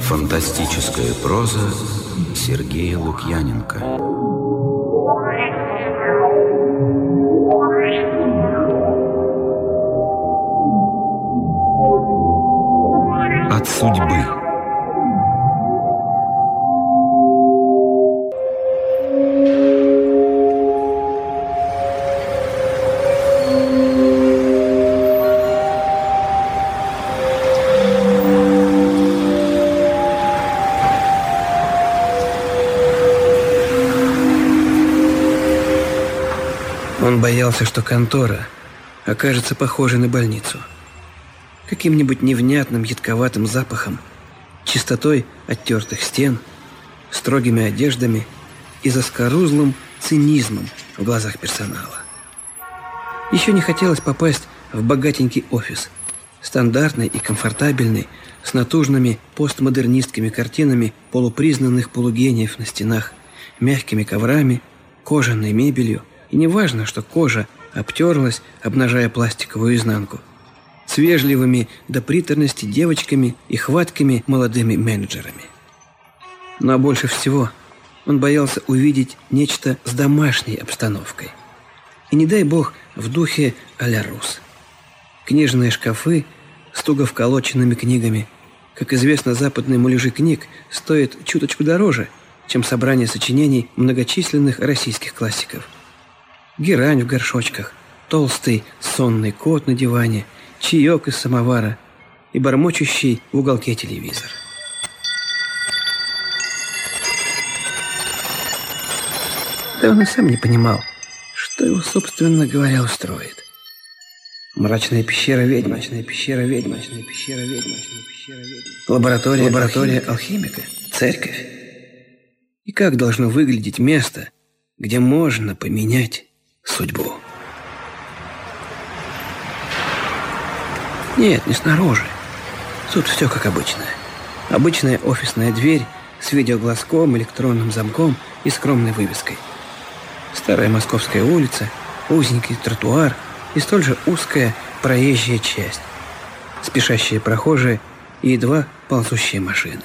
Фантастическая проза Сергея Лукьяненко. От судьбы боялся, что контора окажется похожей на больницу. Каким-нибудь невнятным едковатым запахом, чистотой оттертых стен, строгими одеждами и заскорузлым цинизмом в глазах персонала. Еще не хотелось попасть в богатенький офис, стандартный и комфортабельный, с натужными постмодернистскими картинами полупризнанных полугениев на стенах, мягкими коврами, кожаной мебелью – и не важно, что кожа обтерлась, обнажая пластиковую изнанку. С вежливыми до приторности девочками и хваткими молодыми менеджерами. Но больше всего он боялся увидеть нечто с домашней обстановкой. И не дай бог в духе а-ля Рус. Книжные шкафы с туго вколоченными книгами. Как известно, западные муляжи книг стоят чуточку дороже, чем собрание сочинений многочисленных российских классиков – герань в горшочках, толстый сонный кот на диване, чаек из самовара и бормочущий в уголке телевизор. Да он и сам не понимал, что его, собственно говоря, устроит. Мрачная пещера ведьмы, мрачная пещера ведьмы, мрачная пещера ведьмы, мрачная пещера ведьмы. Лаборатория, лаборатория алхимика, церковь. И как должно выглядеть место, где можно поменять судьбу. Нет, не снаружи. Тут все как обычно. Обычная офисная дверь с видеоглазком, электронным замком и скромной вывеской. Старая московская улица, узенький тротуар и столь же узкая проезжая часть. Спешащие прохожие и едва ползущие машины.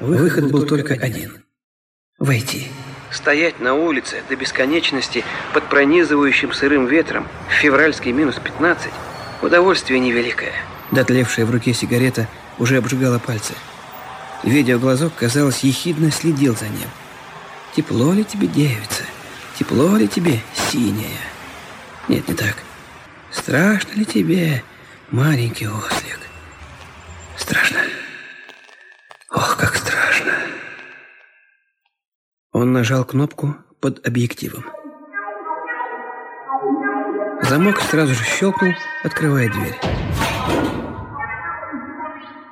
Выход был только один. Войти. Стоять на улице до бесконечности под пронизывающим сырым ветром в февральский минус 15 – удовольствие невеликое. Дотлевшая в руке сигарета уже обжигала пальцы. Видеоглазок, казалось, ехидно следил за ним. «Тепло ли тебе, девица? Тепло ли тебе, синяя?» Нет, не так. «Страшно ли тебе, маленький ослик?» «Страшно. Ох, как страшно!» Он нажал кнопку под объективом. Замок сразу же щелкнул, открывая дверь.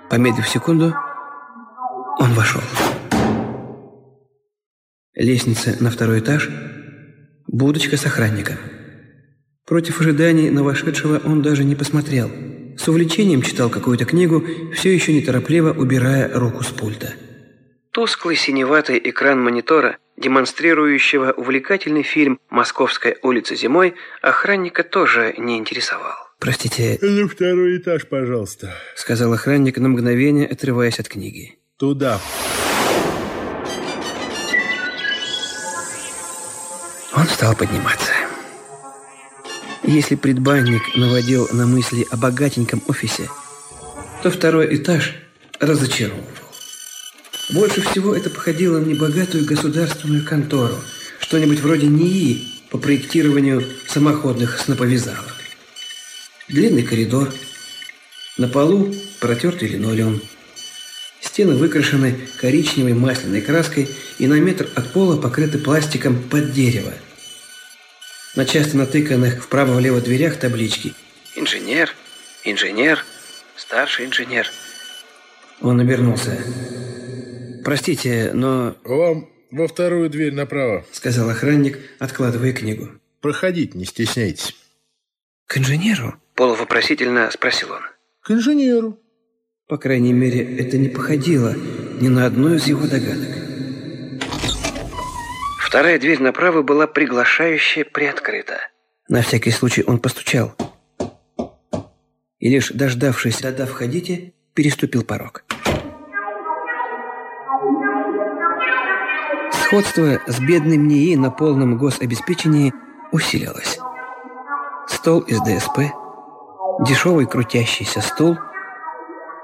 Помедлив секунду, он вошел. Лестница на второй этаж, будочка с охранником. Против ожиданий на вошедшего он даже не посмотрел. С увлечением читал какую-то книгу, все еще неторопливо убирая руку с пульта. Тусклый синеватый экран монитора, демонстрирующего увлекательный фильм «Московская улица зимой», охранника тоже не интересовал. «Простите...» «На второй этаж, пожалуйста», — сказал охранник на мгновение, отрываясь от книги. «Туда». Он стал подниматься. Если предбанник наводил на мысли о богатеньком офисе, то второй этаж разочаровывал. Больше всего это походило на небогатую государственную контору, что-нибудь вроде НИИ по проектированию самоходных сноповязалок. Длинный коридор, на полу протертый линолеум. Стены выкрашены коричневой масляной краской и на метр от пола покрыты пластиком под дерево. На часто натыканных вправо-влево дверях таблички «Инженер», «Инженер», «Старший инженер». Он обернулся. «Простите, но...» «Вам во вторую дверь направо», — сказал охранник, откладывая книгу. «Проходите, не стесняйтесь». «К инженеру?» — полувопросительно спросил он. «К инженеру». По крайней мере, это не походило ни на одну из его догадок. Вторая дверь направо была приглашающе приоткрыта. На всякий случай он постучал. И лишь дождавшись «да-да, входите», переступил порог. Сходство с бедным НИИ на полном гособеспечении усилилось. Стол из ДСП, дешевый крутящийся стул,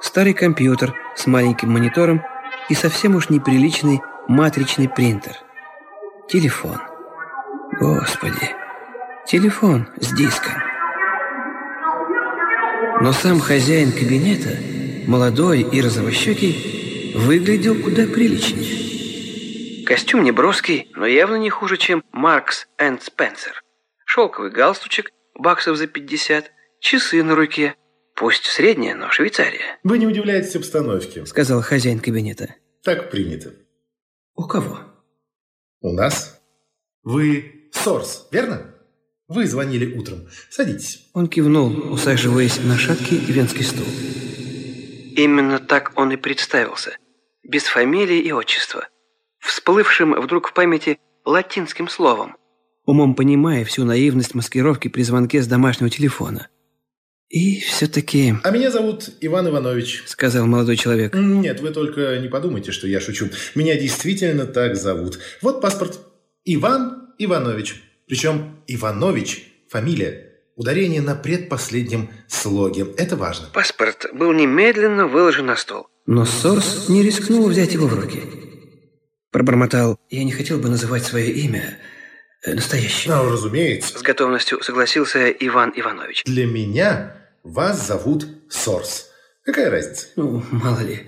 старый компьютер с маленьким монитором и совсем уж неприличный матричный принтер. Телефон. Господи, телефон с диском. Но сам хозяин кабинета, молодой и розовощекий, выглядел куда приличнее. Костюм неброский, но явно не хуже, чем Маркс энд Спенсер. Шелковый галстучек, баксов за 50, часы на руке. Пусть средняя, но Швейцария. Вы не удивляетесь обстановке. Сказал хозяин кабинета. Так принято. У кого? У нас. Вы Сорс, верно? Вы звонили утром. Садитесь. Он кивнул, усаживаясь на шаткий венский стул. Именно так он и представился. Без фамилии и отчества. Всплывшим вдруг в памяти латинским словом. Умом понимая всю наивность маскировки при звонке с домашнего телефона. И все-таки... А меня зовут Иван Иванович. Сказал молодой человек. Нет, вы только не подумайте, что я шучу. Меня действительно так зовут. Вот паспорт. Иван Иванович. Причем Иванович – фамилия. Ударение на предпоследнем слоге. Это важно. Паспорт был немедленно выложен на стол. Но Сорс не рискнул взять его в руки. Пробормотал, я не хотел бы называть свое имя э, настоящее. Ну, разумеется. С готовностью согласился Иван Иванович. Для меня вас зовут Сорс. Какая разница? Ну, мало ли.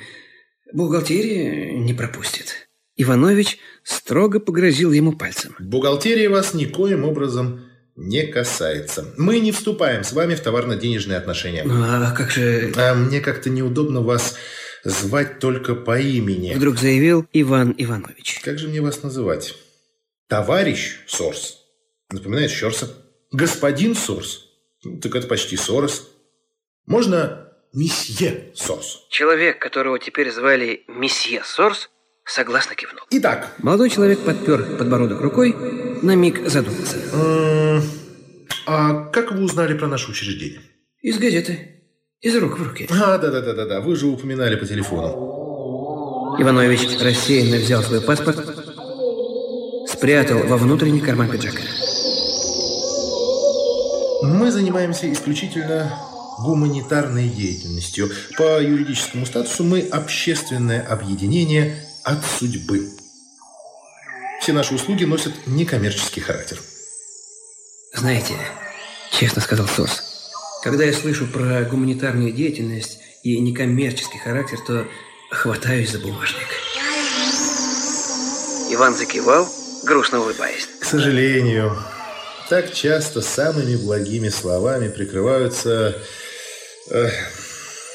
Бухгалтерия не пропустит. Иванович строго погрозил ему пальцем. Бухгалтерия вас никоим образом не касается. Мы не вступаем с вами в товарно-денежные отношения. Ну, а как же... А мне как-то неудобно вас звать только по имени. Вдруг заявил Иван Иванович. Как же мне вас называть? Товарищ Сорс. Напоминает Щорса. Господин Сорс. Ну, так это почти Сорос. Можно месье Сорс. Человек, которого теперь звали месье Сорс, согласно кивнул. Итак. Молодой человек подпер подбородок рукой, на миг задумался. А как вы узнали про наше учреждение? Из газеты. Из рук в руки. А, да-да-да-да, вы же упоминали по телефону. Иванович рассеянно взял свой паспорт, спрятал во внутренний карман пиджака. Мы занимаемся исключительно гуманитарной деятельностью. По юридическому статусу мы общественное объединение от судьбы. Все наши услуги носят некоммерческий характер. Знаете, честно сказал Сос, когда я слышу про гуманитарную деятельность и некоммерческий характер, то хватаюсь за бумажник. Иван закивал, грустно улыбаясь. К сожалению, так часто самыми благими словами прикрываются... Э,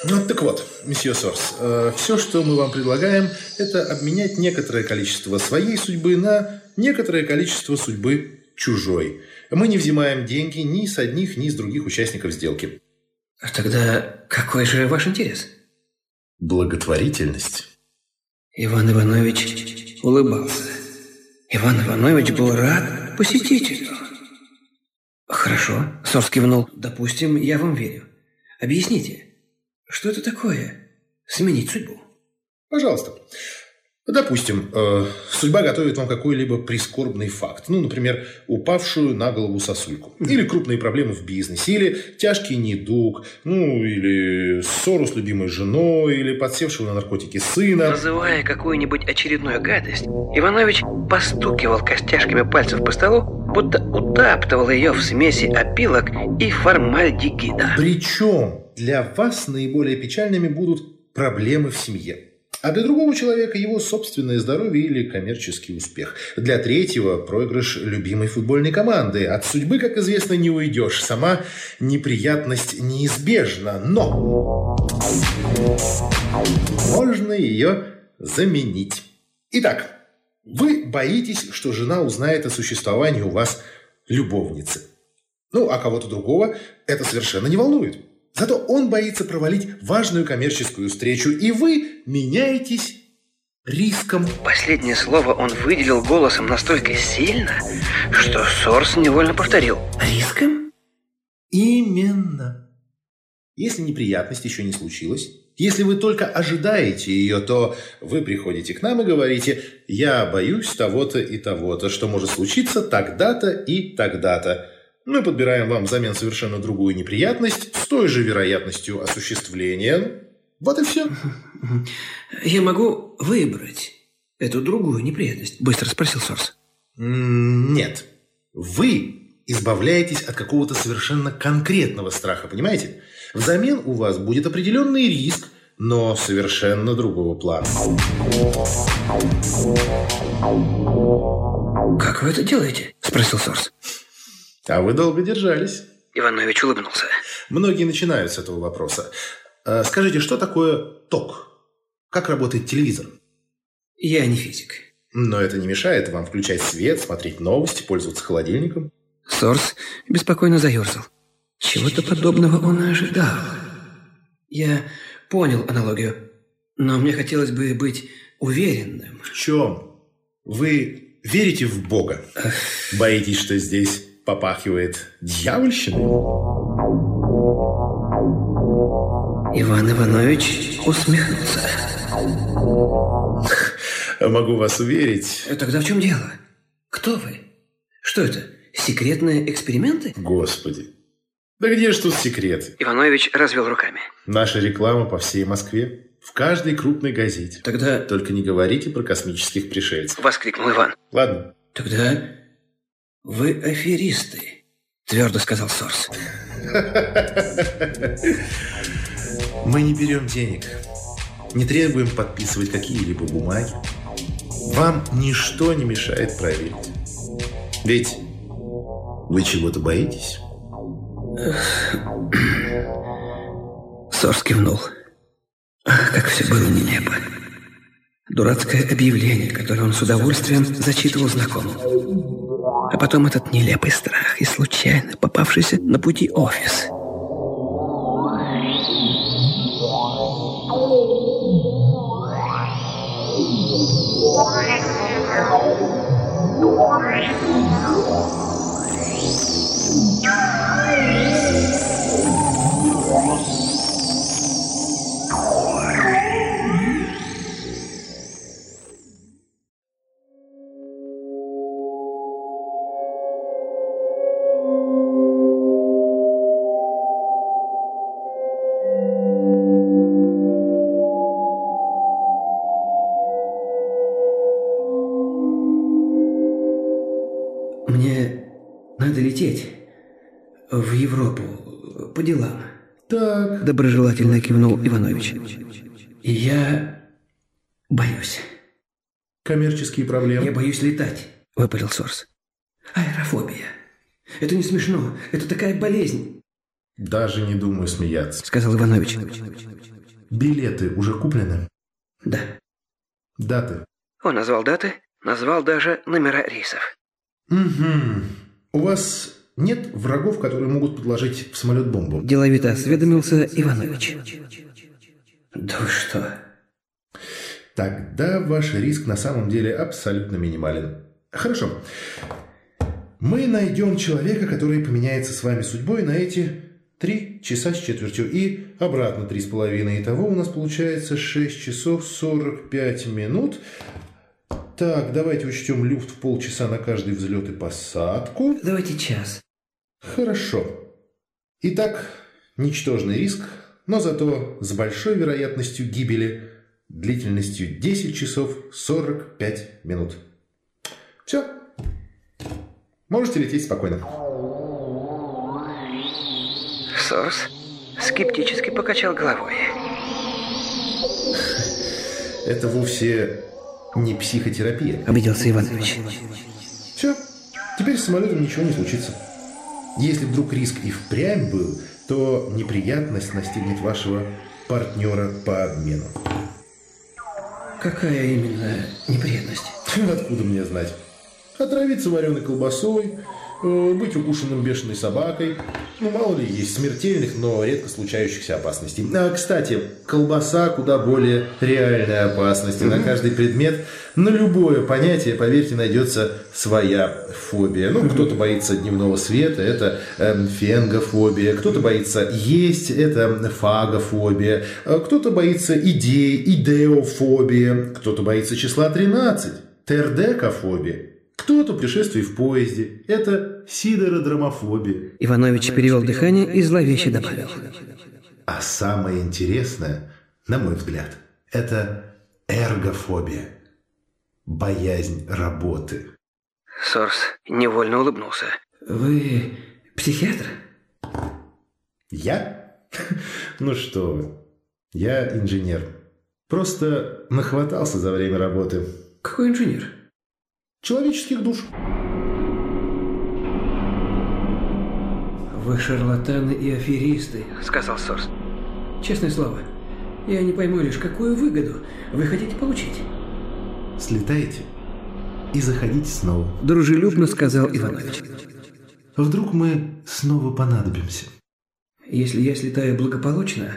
ну, так вот, месье Сорс, э, все, что мы вам предлагаем, это обменять некоторое количество своей судьбы на некоторое количество судьбы чужой. Мы не взимаем деньги ни с одних, ни с других участников сделки. А тогда какой же ваш интерес? Благотворительность. Иван Иванович улыбался. Иван Иванович был рад посетителю. Хорошо, Сорс кивнул. Допустим, я вам верю. Объясните, что это такое? Сменить судьбу? Пожалуйста. Допустим, э, судьба готовит вам какой-либо прискорбный факт. Ну, например, упавшую на голову сосульку. Или крупные проблемы в бизнесе. Или тяжкий недуг. Ну, или ссору с любимой женой. Или подсевшего на наркотики сына. Называя какую-нибудь очередную гадость, Иванович постукивал костяшками пальцев по столу, будто утаптывал ее в смеси опилок и формальдегида. Причем для вас наиболее печальными будут проблемы в семье. А для другого человека его собственное здоровье или коммерческий успех. Для третьего – проигрыш любимой футбольной команды. От судьбы, как известно, не уйдешь. Сама неприятность неизбежна, но можно ее заменить. Итак, вы боитесь, что жена узнает о существовании у вас любовницы. Ну, а кого-то другого это совершенно не волнует. Зато он боится провалить важную коммерческую встречу, и вы меняетесь риском. Последнее слово он выделил голосом настолько сильно, что Сорс невольно повторил. Риском? Именно. Если неприятность еще не случилась, если вы только ожидаете ее, то вы приходите к нам и говорите «Я боюсь того-то и того-то, что может случиться тогда-то и тогда-то». Мы подбираем вам взамен совершенно другую неприятность с той же вероятностью осуществления. Вот и все. «Я могу выбрать эту другую неприятность?» – быстро спросил Сорс. Нет. Вы избавляетесь от какого-то совершенно конкретного страха, понимаете? Взамен у вас будет определенный риск, но совершенно другого плана. «Как вы это делаете?» – спросил Сорс. А вы долго держались. Иванович улыбнулся. Многие начинают с этого вопроса. Э, Скажите, что такое ток? Как работает телевизор? Я не физик. Но это не мешает вам включать свет, смотреть новости, пользоваться холодильником. Сорс беспокойно заерзал. Чего-то подобного он и ожидал. Я понял аналогию, но мне хотелось бы быть уверенным. В чем? Вы верите в Бога? Боитесь, что здесь попахивает дьявольщиной? Иван Иванович усмехнулся. Могу вас уверить. Тогда в чем дело? Кто вы? Что это? Секретные эксперименты? Господи. Да где ж тут секрет? Иванович развел руками. Наша реклама по всей Москве. В каждой крупной газете. Тогда... Только не говорите про космических пришельцев. Воскликнул Иван. Ладно. Тогда вы аферисты, твердо сказал Сорс. Мы не берем денег. Не требуем подписывать какие-либо бумаги. Вам ничто не мешает проверить. Ведь вы чего-то боитесь? Сорс кивнул. Ах, как все было нелепо. Дурацкое объявление, которое он с удовольствием зачитывал знакомым. Потом этот нелепый страх и случайно попавшийся на пути офис. Мне по делам. Так. Доброжелательно кивнул Иванович. И я боюсь. Коммерческие проблемы. Я боюсь летать, выпалил Сорс. Аэрофобия. Это не смешно. Это такая болезнь, Даже не думаю смеяться. сказал Иванович. Билеты уже куплены? Да. Даты? Он назвал даты, назвал даже номера рейсов. Угу. У вас нет врагов, которые могут подложить в самолет бомбу? Деловито осведомился Иванович. Да вы что? Тогда ваш риск на самом деле абсолютно минимален. Хорошо. Мы найдем человека, который поменяется с вами судьбой на эти три часа с четвертью и обратно три с половиной. Итого у нас получается 6 часов 45 минут. Так, давайте учтем люфт в полчаса на каждый взлет и посадку. Давайте час. Хорошо. Итак, ничтожный риск, но зато с большой вероятностью гибели длительностью 10 часов 45 минут. Все. Можете лететь спокойно. Сорс скептически покачал головой. Это вовсе не психотерапия. Обиделся Иванович. Все. Теперь с самолетом ничего не случится. Если вдруг риск и впрямь был, то неприятность настигнет вашего партнера по обмену. Какая именно неприятность? Откуда мне знать? Отравиться вареной колбасой, быть укушенным бешеной собакой. Ну, мало ли, есть смертельных, но редко случающихся опасностей. А, кстати, колбаса куда более реальная опасность. И на каждый предмет, на любое понятие, поверьте, найдется своя фобия. Ну, кто-то боится дневного света, это э, фенгофобия. Кто-то боится есть, это фагофобия. А кто-то боится идей, идеофобия. Кто-то боится числа 13, тердекофобия. Кто-то путешествий в поезде. Это сидородромофобия. Иванович перевел дыхание и зловеще добавил. А самое интересное, на мой взгляд, это эргофобия. Боязнь работы. Сорс невольно улыбнулся. Вы психиатр? Я? Ну что вы. Я инженер. Просто нахватался за время работы. Какой инженер? Человеческих душ. Вы шарлатаны и аферисты, сказал Сорс. Честное слово, я не пойму лишь, какую выгоду вы хотите получить. Слетайте и заходите снова. Дружелюбно сказал Иванович. Вдруг мы снова понадобимся. Если я слетаю благополучно,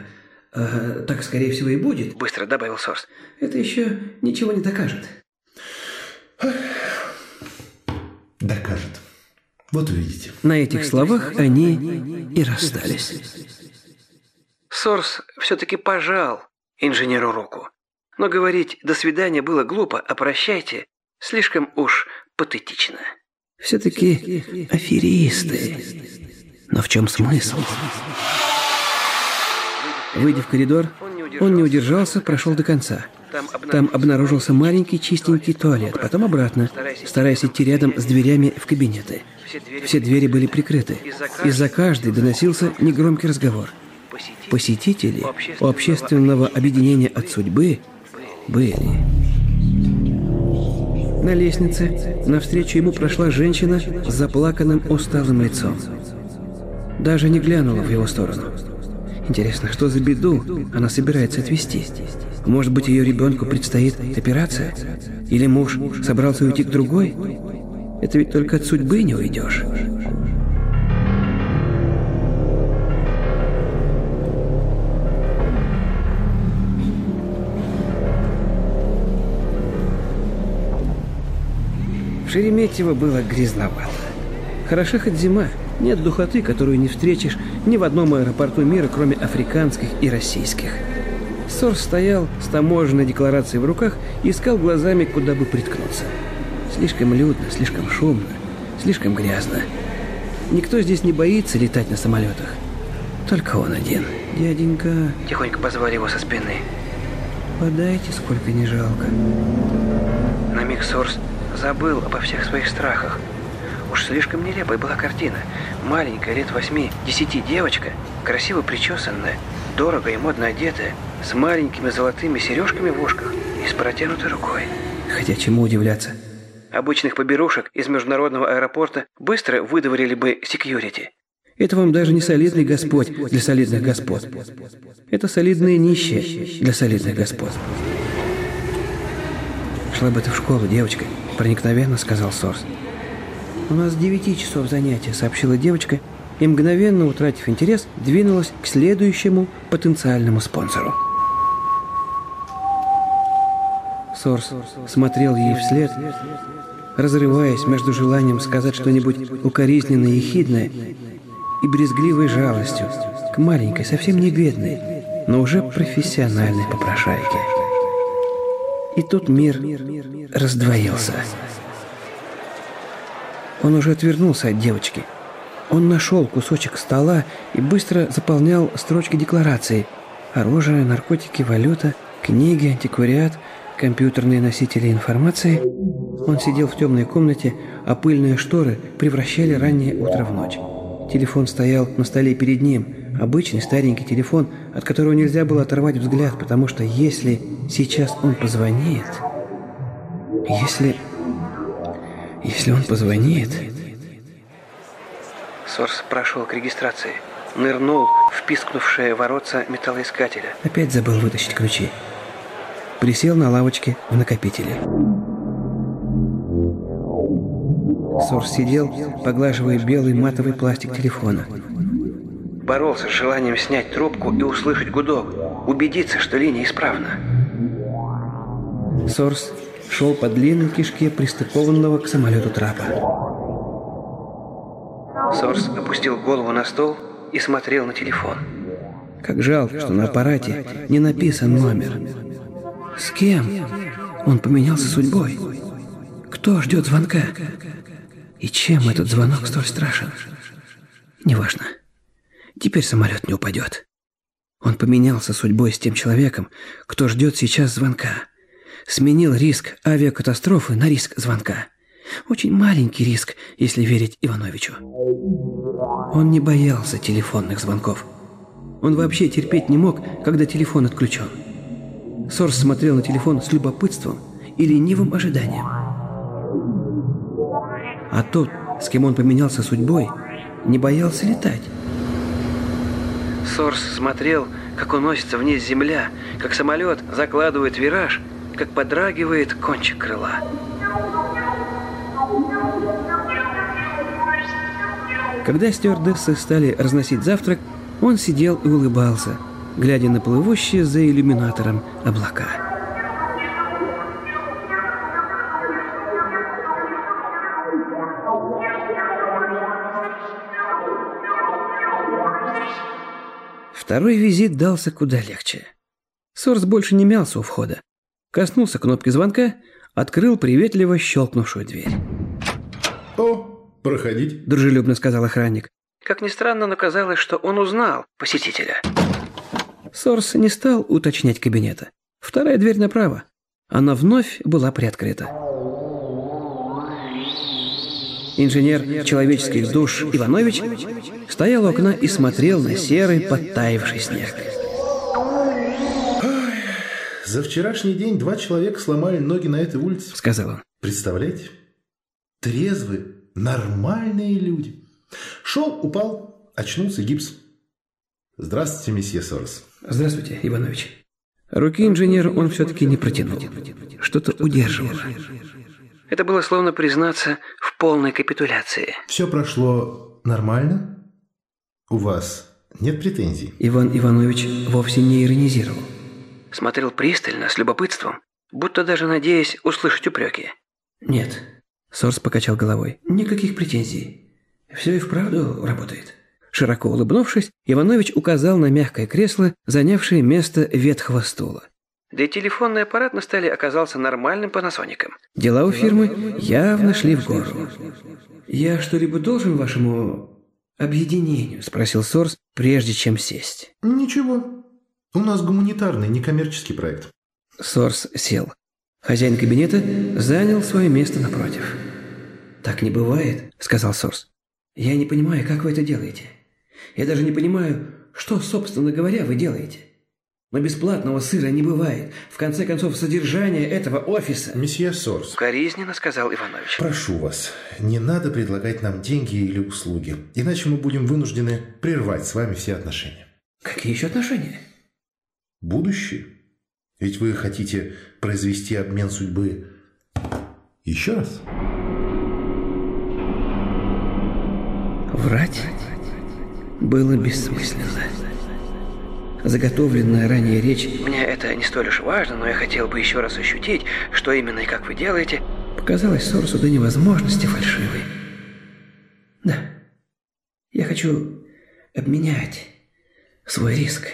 а, так, скорее всего, и будет, быстро добавил Сорс, это еще ничего не докажет. Докажет. Вот увидите. На этих словах они и расстались. Сорс все-таки пожал инженеру руку. Но говорить «до свидания» было глупо, а «прощайте» слишком уж патетично. Все-таки аферисты. Но в чем смысл? Выйдя в коридор, он не удержался, прошел до конца – там обнаружился маленький чистенький туалет, потом обратно, стараясь идти рядом с дверями в кабинеты. Все двери были прикрыты. Из-за каждой доносился негромкий разговор. Посетители у общественного объединения от судьбы были. На лестнице навстречу ему прошла женщина с заплаканным усталым лицом. Даже не глянула в его сторону. Интересно, что за беду она собирается отвести? Может быть, ее ребенку предстоит операция? Или муж собрался уйти к другой? Это ведь только от судьбы не уйдешь. Шереметьево было грязновато. Хороша хоть зима. Нет духоты, которую не встретишь ни в одном аэропорту мира, кроме африканских и российских. Сор стоял с таможенной декларацией в руках и искал глазами, куда бы приткнуться. Слишком людно, слишком шумно, слишком грязно. Никто здесь не боится летать на самолетах. Только он один. Дяденька... Тихонько позвали его со спины. Подайте, сколько не жалко. На миг Сорс забыл обо всех своих страхах. Уж слишком нелепой была картина. Маленькая, лет восьми-десяти девочка, красиво причесанная, дорого и модно одетая, с маленькими золотыми сережками в ушках и с протянутой рукой. Хотя чему удивляться? Обычных поберушек из международного аэропорта быстро выдворили бы секьюрити. Это вам даже не солидный господь для солидных господ. Это солидные нищие для солидных господ. Шла бы ты в школу, девочка, проникновенно сказал Сорс. У нас 9 часов занятия, сообщила девочка, и мгновенно, утратив интерес, двинулась к следующему потенциальному спонсору. Сорс смотрел ей вслед, разрываясь между желанием сказать что-нибудь укоризненное и хидное и брезгливой жалостью к маленькой, совсем не бедной, но уже профессиональной попрошайке. И тут мир раздвоился. Он уже отвернулся от девочки. Он нашел кусочек стола и быстро заполнял строчки декларации. Оружие, наркотики, валюта, книги, антиквариат – компьютерные носители информации, он сидел в темной комнате, а пыльные шторы превращали раннее утро в ночь. Телефон стоял на столе перед ним, обычный старенький телефон, от которого нельзя было оторвать взгляд, потому что если сейчас он позвонит... Если... Если он позвонит... Сорс прошел к регистрации. Нырнул в пискнувшее воротца металлоискателя. Опять забыл вытащить ключи присел на лавочке в накопителе. Сорс сидел, поглаживая белый матовый пластик телефона. Боролся с желанием снять трубку и услышать гудок, убедиться, что линия исправна. Сорс шел по длинной кишке, пристыкованного к самолету трапа. Сорс опустил голову на стол и смотрел на телефон. Как жалко, что на аппарате не написан номер. С кем он поменялся судьбой? Кто ждет звонка? И чем этот звонок столь страшен? Неважно. Теперь самолет не упадет. Он поменялся судьбой с тем человеком, кто ждет сейчас звонка. Сменил риск авиакатастрофы на риск звонка. Очень маленький риск, если верить Ивановичу. Он не боялся телефонных звонков. Он вообще терпеть не мог, когда телефон отключен. Сорс смотрел на телефон с любопытством и ленивым ожиданием. А тот, с кем он поменялся судьбой, не боялся летать. Сорс смотрел, как уносится вниз земля, как самолет закладывает вираж, как подрагивает кончик крыла. Когда стюардессы стали разносить завтрак, он сидел и улыбался, глядя на плывущие за иллюминатором облака. Второй визит дался куда легче. Сорс больше не мялся у входа. Коснулся кнопки звонка, открыл приветливо щелкнувшую дверь. «О, проходите», – дружелюбно сказал охранник. Как ни странно, но казалось, что он узнал посетителя. Сорс не стал уточнять кабинета. Вторая дверь направо. Она вновь была приоткрыта. Инженер человеческих душ Иванович стоял у окна и смотрел на серый подтаявший снег. За вчерашний день два человека сломали ноги на этой улице. Сказал он. Представляете? Трезвые, нормальные люди. Шел, упал, очнулся гипс. Здравствуйте, месье Сорос. Здравствуйте, Иванович. Руки инженера он все-таки не протянул. Что-то удерживало. Это было словно признаться в полной капитуляции. Все прошло нормально? У вас нет претензий? Иван Иванович вовсе не иронизировал. Смотрел пристально, с любопытством, будто даже надеясь услышать упреки. Нет. Сорс покачал головой. Никаких претензий. Все и вправду работает. Широко улыбнувшись, Иванович указал на мягкое кресло, занявшее место ветхого стула. Да и телефонный аппарат на столе оказался нормальным панасоником. Дела у фирмы явно шли в гору. «Я что-либо должен вашему объединению?» – спросил Сорс, прежде чем сесть. «Ничего. У нас гуманитарный, некоммерческий проект». Сорс сел. Хозяин кабинета занял свое место напротив. «Так не бывает», – сказал Сорс. «Я не понимаю, как вы это делаете. Я даже не понимаю, что, собственно говоря, вы делаете». Но бесплатного сыра не бывает. В конце концов, содержание этого офиса... Месье Сорс. Коризненно сказал Иванович. Прошу вас, не надо предлагать нам деньги или услуги. Иначе мы будем вынуждены прервать с вами все отношения. Какие еще отношения? Будущее. Ведь вы хотите произвести обмен судьбы еще раз. Врать было бессмысленно. Заготовленная ранее речь «Мне это не столь уж важно, но я хотел бы еще раз ощутить, что именно и как вы делаете», показалась Сорсу до невозможности фальшивой. «Да, я хочу обменять свой риск».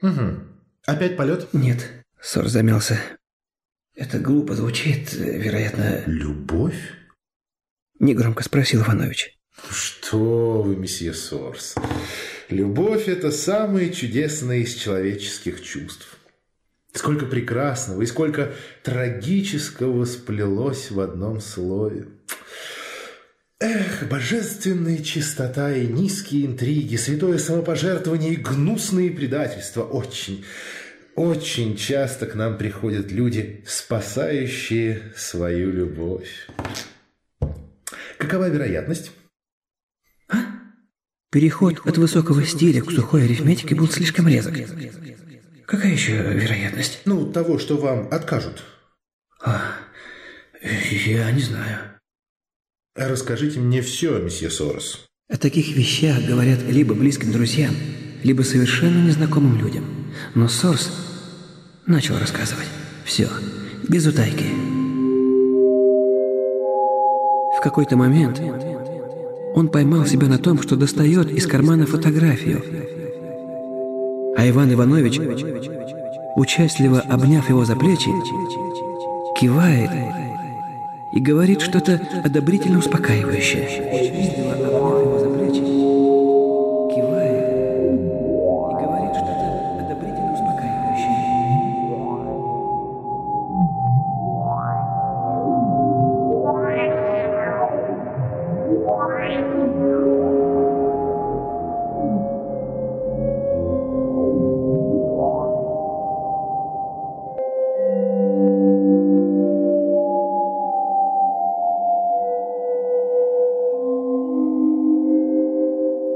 Угу. Опять полет? Нет, Сорс замялся. Это глупо звучит, вероятно... Любовь? Негромко спросил Иванович. Что вы, месье Сорс? Любовь – это самое чудесное из человеческих чувств. Сколько прекрасного и сколько трагического сплелось в одном слове. Эх, божественная чистота и низкие интриги, святое самопожертвование и гнусные предательства. Очень, очень часто к нам приходят люди, спасающие свою любовь. Какова вероятность? Переход от высокого стиля к сухой арифметике был слишком резок. Какая еще вероятность? Ну, того, что вам откажут. А, я не знаю. Расскажите мне все, месье Сорос. О таких вещах говорят либо близким друзьям, либо совершенно незнакомым людям. Но Сорс начал рассказывать. Все, без утайки. В какой-то момент он поймал себя на том, что достает из кармана фотографию. А Иван Иванович, участливо обняв его за плечи, кивает и говорит что-то одобрительно успокаивающее.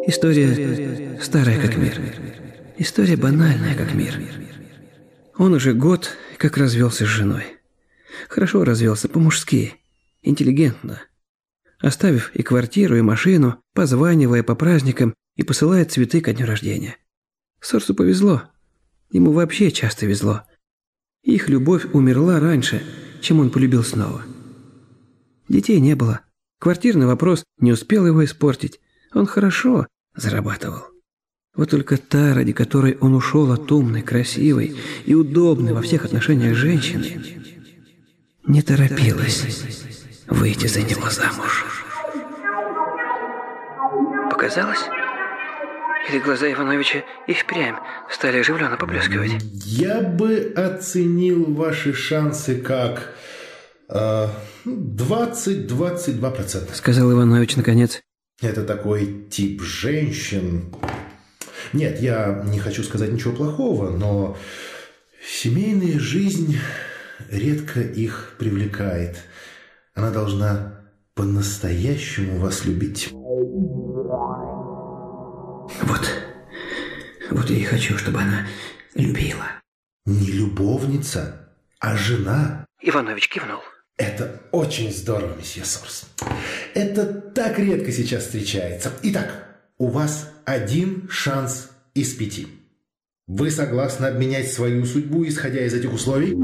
История старая как мир. История банальная как мир. Он уже год как развелся с женой. Хорошо развелся по-мужски, интеллигентно. Оставив и квартиру, и машину, позванивая по праздникам и посылая цветы ко дню рождения. Сорсу повезло. Ему вообще часто везло. Их любовь умерла раньше, чем он полюбил снова. Детей не было. Квартирный вопрос не успел его испортить. Он хорошо, зарабатывал. Вот только та, ради которой он ушел от умной, красивой и удобной во всех отношениях женщины, не торопилась выйти за него замуж. Показалось? Или глаза Ивановича и впрямь стали оживленно поблескивать? Я бы оценил ваши шансы как э, 20-22%. Сказал Иванович наконец. Это такой тип женщин. Нет, я не хочу сказать ничего плохого, но семейная жизнь редко их привлекает. Она должна по-настоящему вас любить. Вот. Вот я и хочу, чтобы она любила. Не любовница, а жена. Иванович кивнул. Это очень здорово, месье Сорс. Это так редко сейчас встречается. Итак, у вас один шанс из пяти. Вы согласны обменять свою судьбу, исходя из этих условий?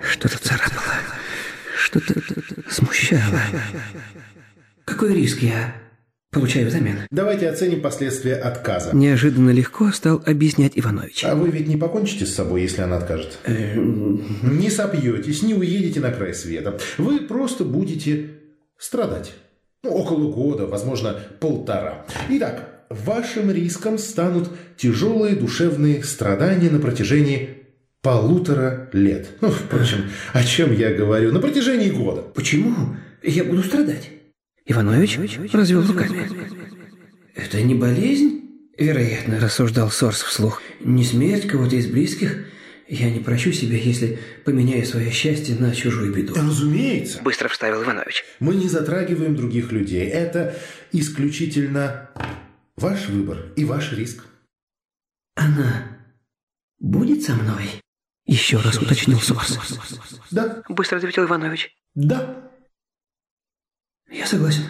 Что-то царапало. Что-то смущало. Какой риск я получаю взамен? Давайте оценим последствия отказа. Неожиданно легко стал объяснять Иванович. А вы ведь не покончите с собой, если она откажет? Не сопьетесь, не уедете на край света. Вы просто будете страдать. Ну, около года, возможно, полтора. Итак, вашим риском станут тяжелые душевные страдания на протяжении полутора лет. Ну, впрочем, о чем я говорю? На протяжении года. Почему я буду страдать? Иванович развел руками. Это не болезнь? Вероятно, рассуждал Сорс вслух. Не смерть кого-то из близких. Я не прощу себя, если поменяю свое счастье на чужую беду. Разумеется. Быстро вставил Иванович. Мы не затрагиваем других людей. Это исключительно ваш выбор и ваш риск. Она будет со мной? Еще раз уточнил Сорс. Да. Быстро ответил Иванович. Да. Я согласен.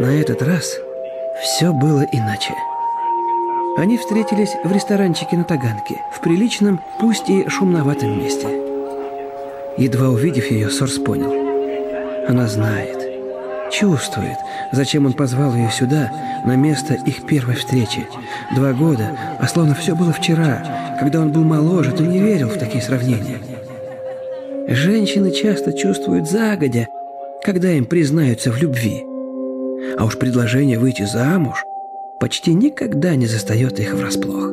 На этот раз все было иначе. Они встретились в ресторанчике на Таганке, в приличном, пусть и шумноватом месте. Едва увидев ее, Сорс понял. Она знает, чувствует, зачем он позвал ее сюда, на место их первой встречи. Два года, а словно все было вчера, когда он был моложе, то не верил в такие сравнения. Женщины часто чувствуют загодя, когда им признаются в любви. А уж предложение выйти замуж почти никогда не застает их врасплох.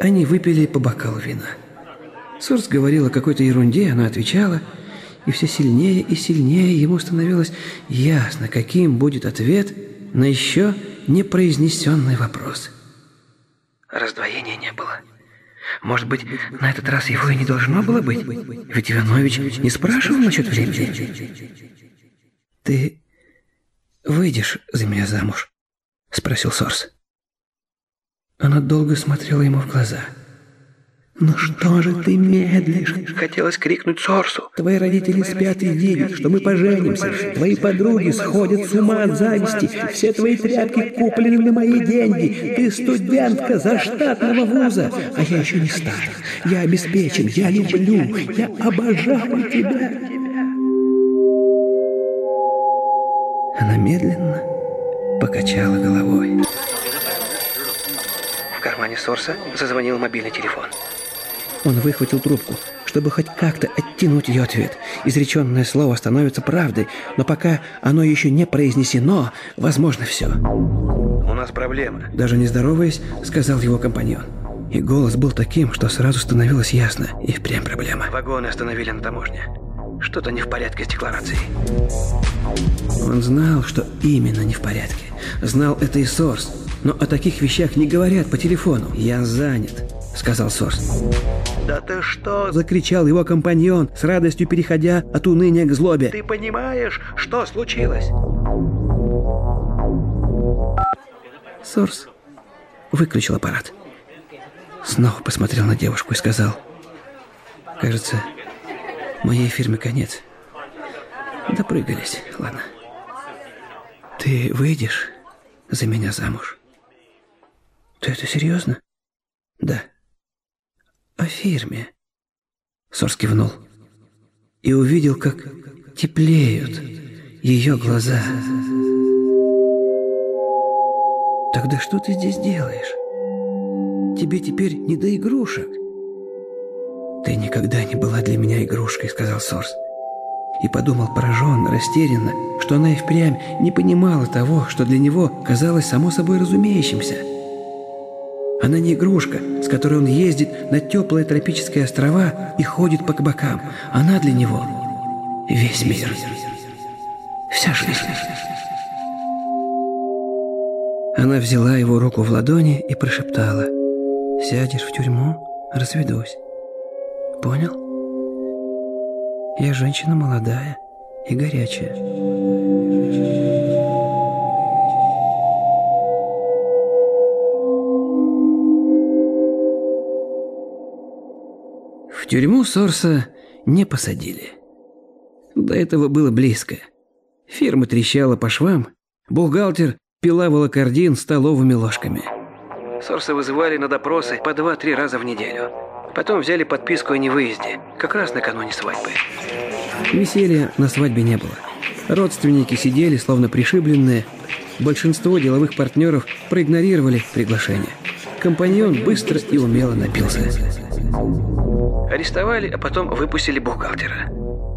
Они выпили по бокалу вина. Сорс говорил о какой-то ерунде, она отвечала, и все сильнее и сильнее ему становилось ясно, каким будет ответ на еще непроизнесенный вопрос. Раздвоения не было. Может быть, на этот раз его и не должно было быть? Ведь Иванович не спрашивал насчет времени. «Ты выйдешь за меня замуж?» — спросил Сорс. Она долго смотрела ему в глаза — «Ну что же ты медлишь?» Хотелось крикнуть Сорсу. «Твои родители спят и видят, что мы поженимся. Твои подруги сходят с ума от зависти. Все твои тряпки куплены на мои деньги. Ты студентка заштатного вуза, а я еще не стар. Я обеспечен, я люблю, я обожаю тебя». Она медленно покачала головой. В кармане Сорса зазвонил мобильный телефон. Он выхватил трубку, чтобы хоть как-то оттянуть ее ответ. Изреченное слово становится правдой, но пока оно еще не произнесено, возможно все. «У нас проблема», – даже не здороваясь, сказал его компаньон. И голос был таким, что сразу становилось ясно. И впрямь проблема. Вагоны остановили на таможне. Что-то не в порядке с декларацией. Он знал, что именно не в порядке. Знал это и Сорс. Но о таких вещах не говорят по телефону. «Я занят», — сказал Сорс. «Да ты что?» – закричал его компаньон, с радостью переходя от уныния к злобе. «Ты понимаешь, что случилось?» Сорс выключил аппарат. Снова посмотрел на девушку и сказал. «Кажется, моей фирме конец. Допрыгались, ладно. Ты выйдешь за меня замуж?» «Ты это серьезно?» «Да» о фирме. Сорс кивнул и увидел, как теплеют ее глаза. «Тогда что ты здесь делаешь? Тебе теперь не до игрушек». «Ты никогда не была для меня игрушкой», — сказал Сорс. И подумал пораженно, растерянно, что она и впрямь не понимала того, что для него казалось само собой разумеющимся — она не игрушка, с которой он ездит на теплые тропические острова и ходит по кабакам. Она для него весь мир. Вся жизнь. Она взяла его руку в ладони и прошептала. «Сядешь в тюрьму, разведусь. Понял? Я женщина молодая и горячая». Тюрьму Сорса не посадили. До этого было близко. Фирма трещала по швам, бухгалтер пила волокордин столовыми ложками. Сорса вызывали на допросы по два-три раза в неделю. Потом взяли подписку о невыезде, как раз накануне свадьбы. Веселья на свадьбе не было. Родственники сидели, словно пришибленные. Большинство деловых партнеров проигнорировали приглашение. Компаньон быстро и умело напился. Арестовали, а потом выпустили бухгалтера.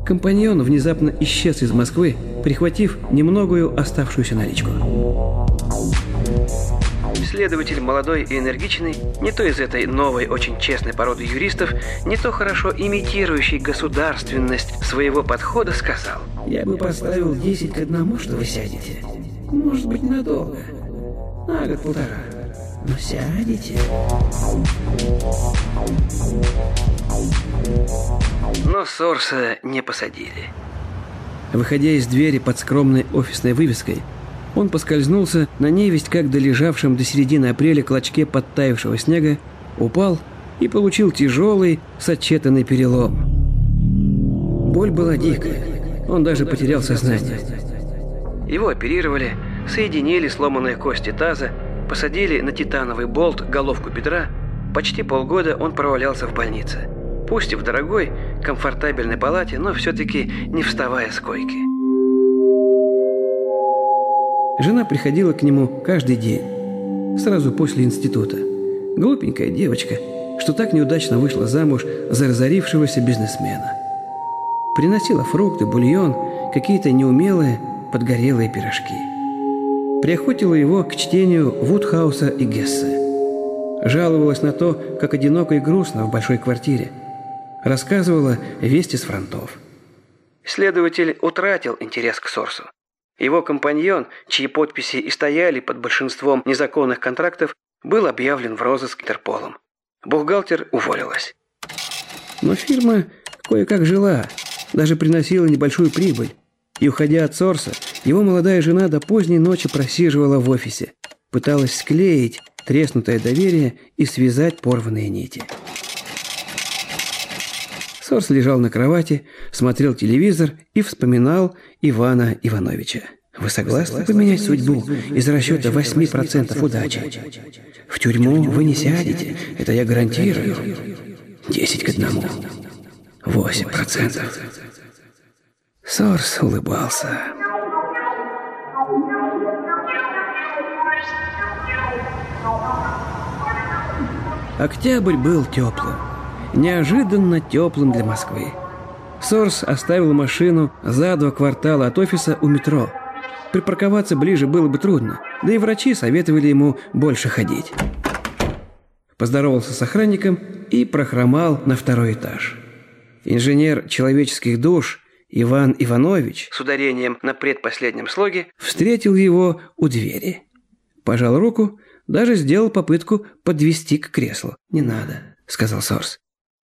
Компаньон внезапно исчез из Москвы, прихватив немногую оставшуюся наличку. Следователь молодой и энергичный, не то из этой новой, очень честной породы юристов, не то хорошо имитирующий государственность своего подхода, сказал. «Я бы поставил 10 к одному, что вы сядете. Может быть, надолго. На год-полтора. Но сядете». Но Сорса не посадили. Выходя из двери под скромной офисной вывеской, он поскользнулся на невесть как долежавшем до середины апреля клочке подтаявшего снега, упал и получил тяжелый сочетанный перелом. Боль была дикая, он даже потерял сознание. Его оперировали, соединили сломанные кости таза, посадили на титановый болт головку бедра. Почти полгода он провалялся в больнице пусть и в дорогой, комфортабельной палате, но все-таки не вставая с койки. Жена приходила к нему каждый день, сразу после института. Глупенькая девочка, что так неудачно вышла замуж за разорившегося бизнесмена. Приносила фрукты, бульон, какие-то неумелые подгорелые пирожки. Приохотила его к чтению Вудхауса и Гессе. Жаловалась на то, как одиноко и грустно в большой квартире – рассказывала вести с фронтов. Следователь утратил интерес к Сорсу. Его компаньон, чьи подписи и стояли под большинством незаконных контрактов, был объявлен в розыск Интерполом. Бухгалтер уволилась. Но фирма кое-как жила, даже приносила небольшую прибыль. И, уходя от Сорса, его молодая жена до поздней ночи просиживала в офисе, пыталась склеить треснутое доверие и связать порванные нити. Сорс лежал на кровати, смотрел телевизор и вспоминал Ивана Ивановича. Вы согласны поменять судьбу из расчета 8% удачи? В тюрьму вы не сядете, это я гарантирую. 10 к одному. 8%. Сорс улыбался. Октябрь был теплым. Неожиданно теплым для Москвы. Сорс оставил машину за два квартала от офиса у метро. Припарковаться ближе было бы трудно, да и врачи советовали ему больше ходить. Поздоровался с охранником и прохромал на второй этаж. Инженер человеческих душ Иван Иванович с ударением на предпоследнем слоге встретил его у двери. Пожал руку, даже сделал попытку подвести к креслу. «Не надо», — сказал Сорс.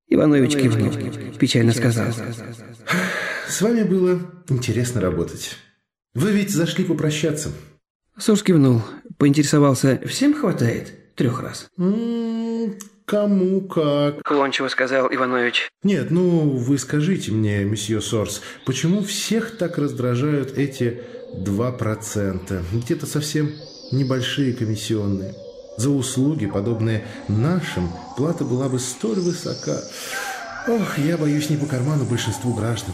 Иванович кивнул, печально сказал. «С вами было интересно работать. Вы ведь зашли попрощаться». Сорс кивнул, поинтересовался, «Всем хватает трех раз?» «Кому как?» – клончиво сказал Иванович. «Нет, ну, вы скажите мне, месье Сорс, почему всех так раздражают эти два процента? Где-то совсем небольшие комиссионные. За услуги, подобные нашим, плата была бы столь высока. Ох, я боюсь не по карману большинству граждан.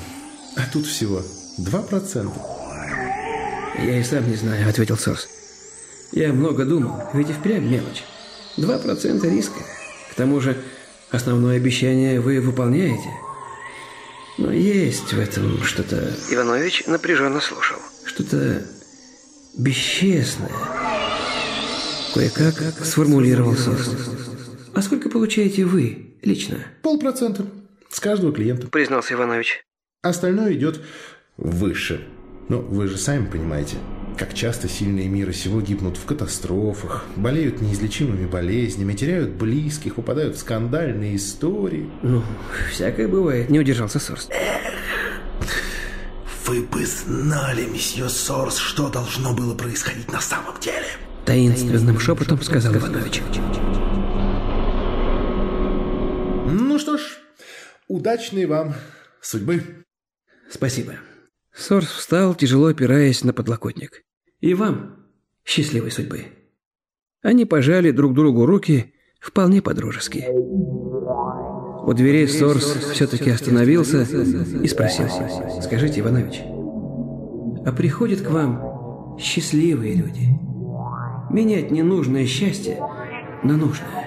А тут всего два процента». «Я и сам не знаю», – ответил Сорс. «Я много думал, ведь и впрямь мелочь. Два процента риска». К тому же, основное обещание вы выполняете. Но есть в этом что-то... Иванович напряженно слушал. Что-то бесчестное. Кое-как сформулировался. А сколько получаете вы лично? Полпроцента. С каждого клиента. Признался Иванович. Остальное идет выше. Но вы же сами понимаете, как часто сильные мира сего гибнут в катастрофах, болеют неизлечимыми болезнями, теряют близких, попадают в скандальные истории. Ну, всякое бывает, не удержался Сорс. Вы бы знали, месье Сорс, что должно было происходить на самом деле. Таинственным шепотом сказал Иванович. Ну что ж, удачной вам судьбы. Спасибо. Сорс встал, тяжело опираясь на подлокотник. «И вам счастливой судьбы». Они пожали друг другу руки вполне по-дружески. У дверей Сорс все-таки остановился и спросил. «Скажите, Иванович, а приходят к вам счастливые люди? Менять ненужное счастье на нужное?»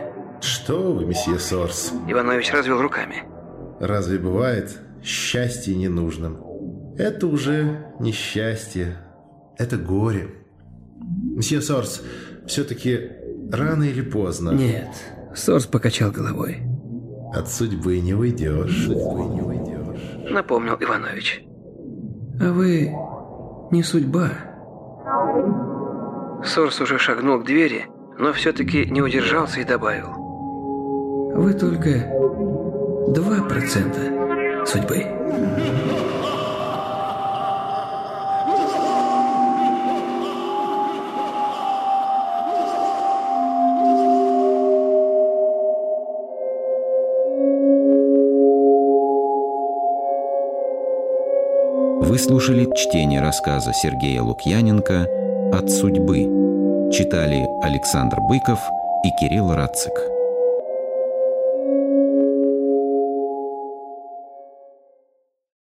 Что вы, месье Сорс? Иванович развел руками. Разве бывает счастье ненужным? Это уже несчастье, это горе. Мсье Сорс, все-таки рано или поздно... Нет, Сорс покачал головой. От судьбы не уйдешь, судьбы не уйдешь. Напомнил Иванович. А вы не судьба. Сорс уже шагнул к двери, но все-таки не удержался и добавил. Вы только два процента судьбы. Вы слушали чтение рассказа Сергея Лукьяненко «От судьбы». Читали Александр Быков и Кирилл Рацик.